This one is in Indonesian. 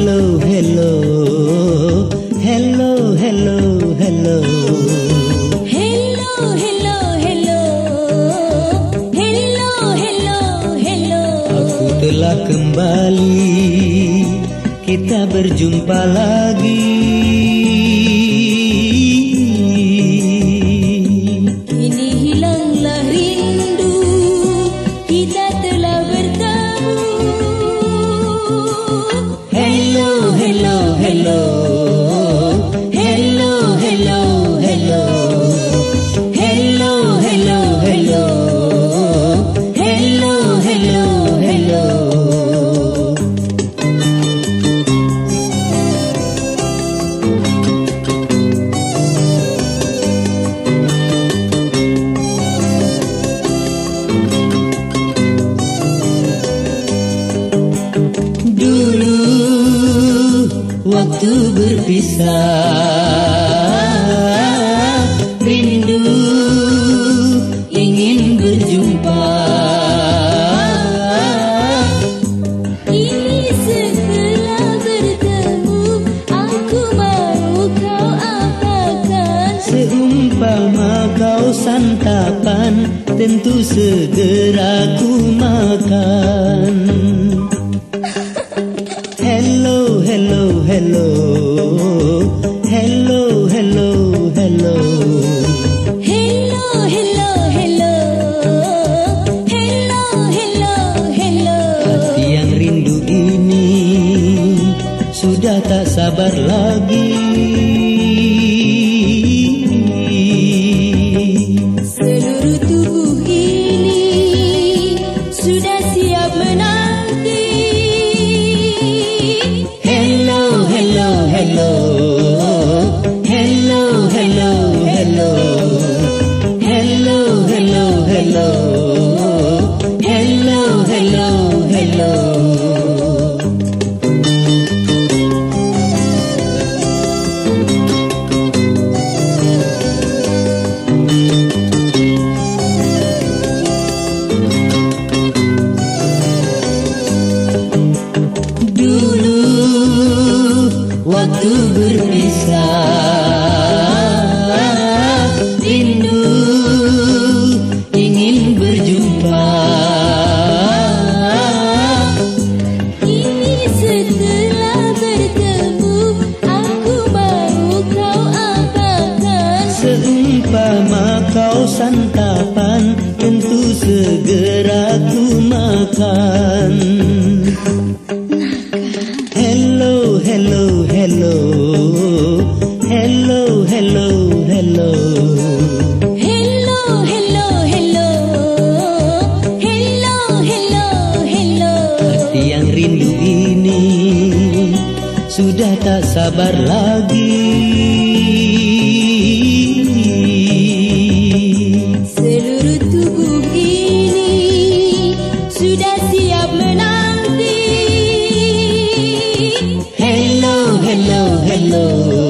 hello, hello, hello, hello, hello. Hello, hello, hello. Hello, hello, hello. Aku telah kembali, kita berjumpa lagi. love. Waktu berpisah. Rindu ingin berjumpa. Ini setelah bertemu, aku mau kau apakan? Seumpama kau santapan Tentu segera ku makan sabar lagi waktu berpisah. Rindu ingin berjumpa. Ini setelah bertemu, aku mau kau apakan? Seumpama kau santapan. Tentu segera ku makan Hello, hello, hello Hello, hello, hello Hello, hello, hello. Hello, hello. Hati yang rindu ini Sudah tak sabar lagi hello, hello